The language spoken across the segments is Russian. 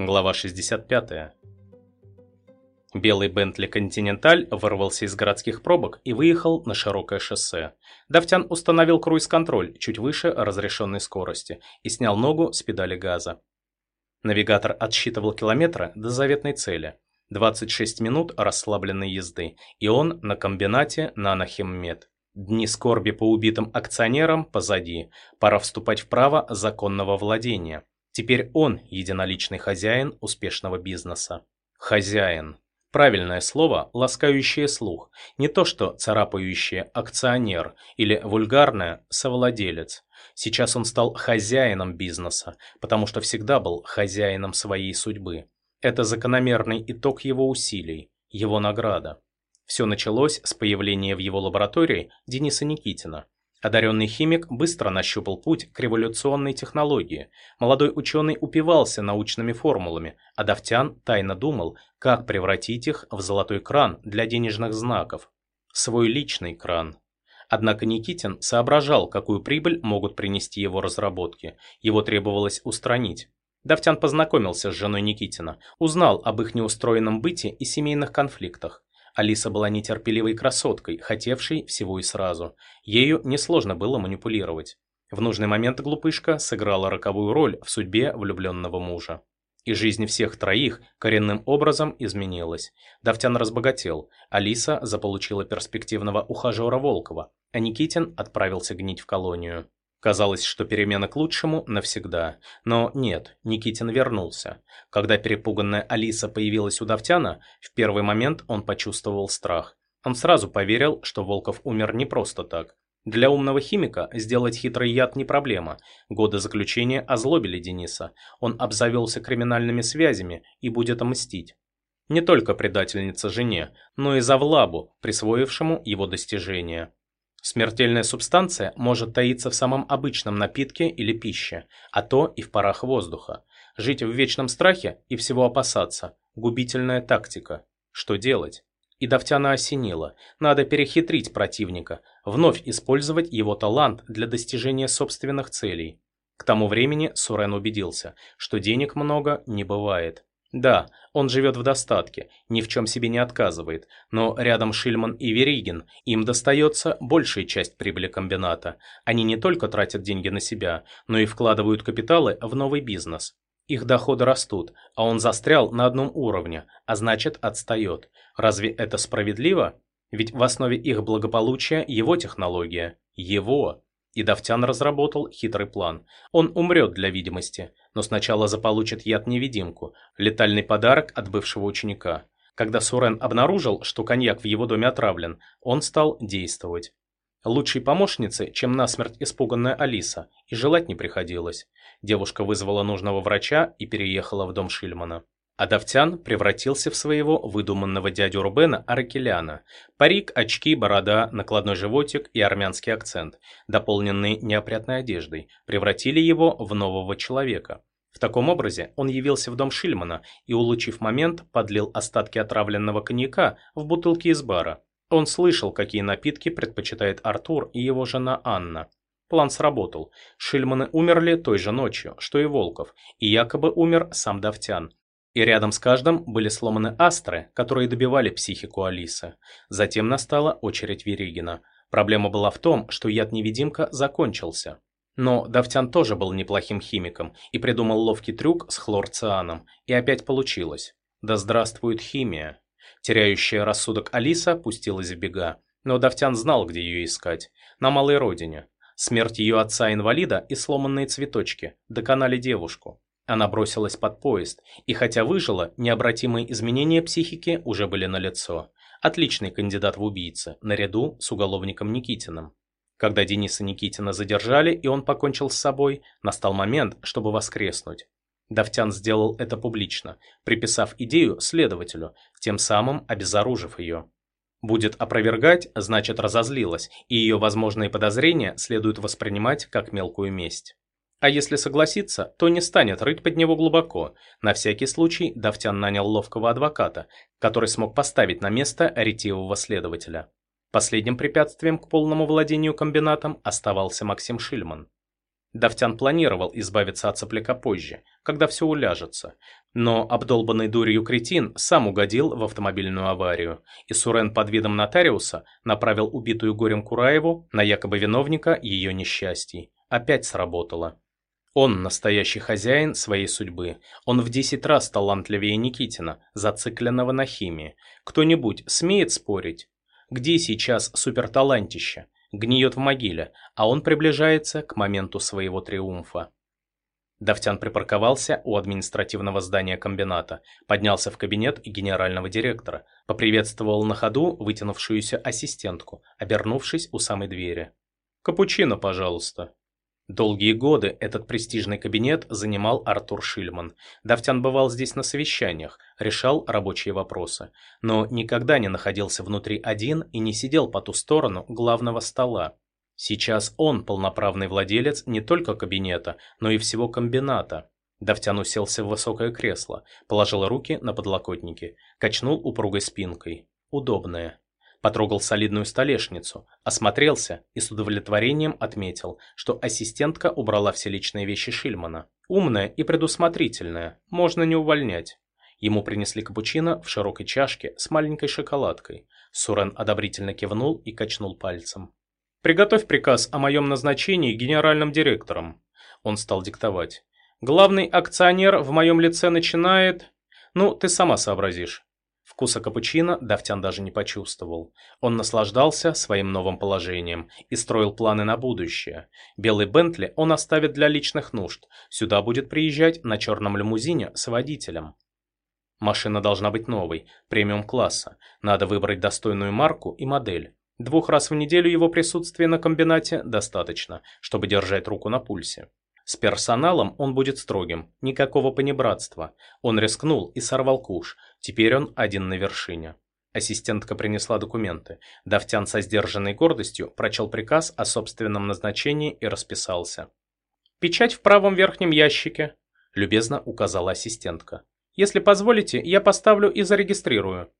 Глава 65. Белый Бентли Континенталь вырвался из городских пробок и выехал на широкое шоссе. Давтян установил круиз-контроль чуть выше разрешенной скорости и снял ногу с педали газа. Навигатор отсчитывал километры до заветной цели. 26 минут расслабленной езды, и он на комбинате Нанохиммед. Дни скорби по убитым акционерам позади. Пора вступать в право законного владения. Теперь он единоличный хозяин успешного бизнеса. Хозяин. Правильное слово, ласкающее слух. Не то что царапающее акционер или вульгарное совладелец. Сейчас он стал хозяином бизнеса, потому что всегда был хозяином своей судьбы. Это закономерный итог его усилий, его награда. Все началось с появления в его лаборатории Дениса Никитина. Одаренный химик быстро нащупал путь к революционной технологии. Молодой ученый упивался научными формулами, а Давтян тайно думал, как превратить их в золотой кран для денежных знаков. Свой личный кран. Однако Никитин соображал, какую прибыль могут принести его разработки. Его требовалось устранить. Давтян познакомился с женой Никитина, узнал об их неустроенном быте и семейных конфликтах. Алиса была нетерпеливой красоткой, хотевшей всего и сразу. Ею несложно было манипулировать. В нужный момент глупышка сыграла роковую роль в судьбе влюбленного мужа. И жизнь всех троих коренным образом изменилась. Давтян разбогател, Алиса заполучила перспективного ухажера Волкова, а Никитин отправился гнить в колонию. Казалось, что перемена к лучшему навсегда. Но нет, Никитин вернулся. Когда перепуганная Алиса появилась у Давтяна, в первый момент он почувствовал страх. Он сразу поверил, что Волков умер не просто так. Для умного химика сделать хитрый яд не проблема. Годы заключения озлобили Дениса. Он обзавелся криминальными связями и будет мстить. Не только предательница жене, но и за Влабу, присвоившему его достижения. Смертельная субстанция может таиться в самом обычном напитке или пище, а то и в парах воздуха. Жить в вечном страхе и всего опасаться – губительная тактика. Что делать? И Давтяна осенило. Надо перехитрить противника, вновь использовать его талант для достижения собственных целей. К тому времени Сурен убедился, что денег много не бывает. Да, он живет в достатке, ни в чем себе не отказывает, но рядом Шильман и Веригин, им достается большая часть прибыли комбината. Они не только тратят деньги на себя, но и вкладывают капиталы в новый бизнес. Их доходы растут, а он застрял на одном уровне, а значит отстает. Разве это справедливо? Ведь в основе их благополучия его технология. Его. И Давтян разработал хитрый план. Он умрет для видимости, но сначала заполучит яд-невидимку, летальный подарок от бывшего ученика. Когда Сурен обнаружил, что коньяк в его доме отравлен, он стал действовать. Лучшей помощницы, чем насмерть испуганная Алиса, и желать не приходилось. Девушка вызвала нужного врача и переехала в дом Шильмана. Адавтян превратился в своего выдуманного дядю Рубена Аракеляна. Парик, очки, борода, накладной животик и армянский акцент, дополненные неопрятной одеждой, превратили его в нового человека. В таком образе он явился в дом Шильмана и, улучив момент, подлил остатки отравленного коньяка в бутылки из бара. Он слышал, какие напитки предпочитает Артур и его жена Анна. План сработал. Шильманы умерли той же ночью, что и Волков, и якобы умер сам Давтян, и рядом с каждым были сломаны астры, которые добивали психику Алисы. Затем настала очередь Веригина. Проблема была в том, что яд-невидимка закончился. Но Давтян тоже был неплохим химиком и придумал ловкий трюк с хлорцианом, и опять получилось. Да здравствует химия. Теряющая рассудок Алиса пустилась в бега, но Давтян знал, где ее искать. На малой родине. Смерть ее отца-инвалида и сломанные цветочки доконали девушку. Она бросилась под поезд, и хотя выжила, необратимые изменения психики уже были налицо. Отличный кандидат в убийцы, наряду с уголовником Никитиным. Когда Дениса Никитина задержали, и он покончил с собой, настал момент, чтобы воскреснуть. Давтян сделал это публично, приписав идею следователю, тем самым обезоружив ее. Будет опровергать, значит разозлилась, и ее возможные подозрения следует воспринимать как мелкую месть. А если согласится, то не станет рыть под него глубоко. На всякий случай Давтян нанял ловкого адвоката, который смог поставить на место ретивого следователя. Последним препятствием к полному владению комбинатом оставался Максим Шильман. Давтян планировал избавиться от сопляка позже, когда все уляжется. Но обдолбанный дурью кретин сам угодил в автомобильную аварию, и Сурен под видом нотариуса направил убитую горем Кураеву на якобы виновника ее несчастий. Опять сработало. Он настоящий хозяин своей судьбы. Он в десять раз талантливее Никитина, зацикленного на химии. Кто-нибудь смеет спорить? Где сейчас суперталантище? Гниет в могиле, а он приближается к моменту своего триумфа. Давтян припарковался у административного здания комбината, поднялся в кабинет генерального директора, поприветствовал на ходу вытянувшуюся ассистентку, обернувшись у самой двери. «Капучино, пожалуйста». Долгие годы этот престижный кабинет занимал Артур Шильман. Давтян бывал здесь на совещаниях, решал рабочие вопросы, но никогда не находился внутри один и не сидел по ту сторону главного стола. Сейчас он полноправный владелец не только кабинета, но и всего комбината. Давтян уселся в высокое кресло, положил руки на подлокотники, качнул упругой спинкой. Удобное потрогал солидную столешницу, осмотрелся и с удовлетворением отметил, что ассистентка убрала все личные вещи Шильмана. Умная и предусмотрительная, можно не увольнять. Ему принесли капучино в широкой чашке с маленькой шоколадкой. Сурен одобрительно кивнул и качнул пальцем. «Приготовь приказ о моем назначении генеральным директором». Он стал диктовать. «Главный акционер в моем лице начинает...» «Ну, ты сама сообразишь. Вкуса капучино Давтян даже не почувствовал. Он наслаждался своим новым положением и строил планы на будущее. Белый Бентли он оставит для личных нужд. Сюда будет приезжать на черном лимузине с водителем. Машина должна быть новой, премиум-класса. Надо выбрать достойную марку и модель. Двух раз в неделю его присутствия на комбинате достаточно, чтобы держать руку на пульсе. С персоналом он будет строгим, никакого понебратства. Он рискнул и сорвал куш, теперь он один на вершине. Ассистентка принесла документы. Давтян со сдержанной гордостью прочел приказ о собственном назначении и расписался. «Печать в правом верхнем ящике», – любезно указала ассистентка. «Если позволите, я поставлю и зарегистрирую».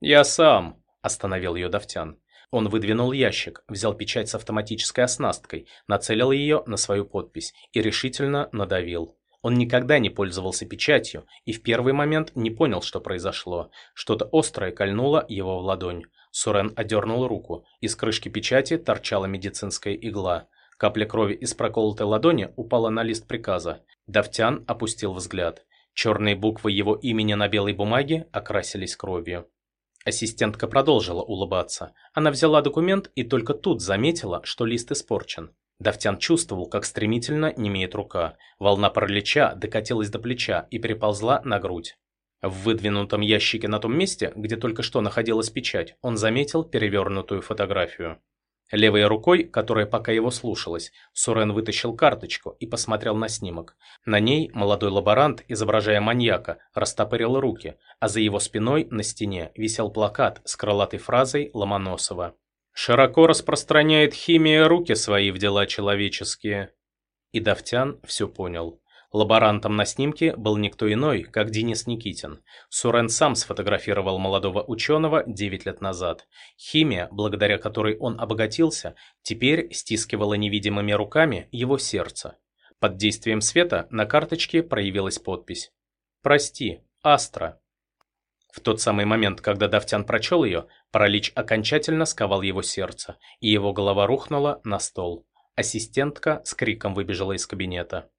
«Я сам», – остановил ее Давтян. Он выдвинул ящик, взял печать с автоматической оснасткой, нацелил ее на свою подпись и решительно надавил. Он никогда не пользовался печатью и в первый момент не понял, что произошло. Что-то острое кольнуло его в ладонь. Сурен одернул руку. Из крышки печати торчала медицинская игла. Капля крови из проколотой ладони упала на лист приказа. Давтян опустил взгляд. Черные буквы его имени на белой бумаге окрасились кровью. Ассистентка продолжила улыбаться. Она взяла документ и только тут заметила, что лист испорчен. Давтян чувствовал, как стремительно немеет рука. Волна паралича докатилась до плеча и переползла на грудь. В выдвинутом ящике на том месте, где только что находилась печать, он заметил перевернутую фотографию. Левой рукой, которая пока его слушалась, Сурен вытащил карточку и посмотрел на снимок. На ней молодой лаборант, изображая маньяка, растопырил руки, а за его спиной на стене висел плакат с крылатой фразой Ломоносова. «Широко распространяет химия руки свои в дела человеческие». И Давтян все понял. Лаборантом на снимке был никто иной, как Денис Никитин. Сурен сам сфотографировал молодого ученого 9 лет назад. Химия, благодаря которой он обогатился, теперь стискивала невидимыми руками его сердце. Под действием света на карточке проявилась подпись. «Прости, Астра». В тот самый момент, когда Давтян прочел ее, паралич окончательно сковал его сердце, и его голова рухнула на стол. Ассистентка с криком выбежала из кабинета.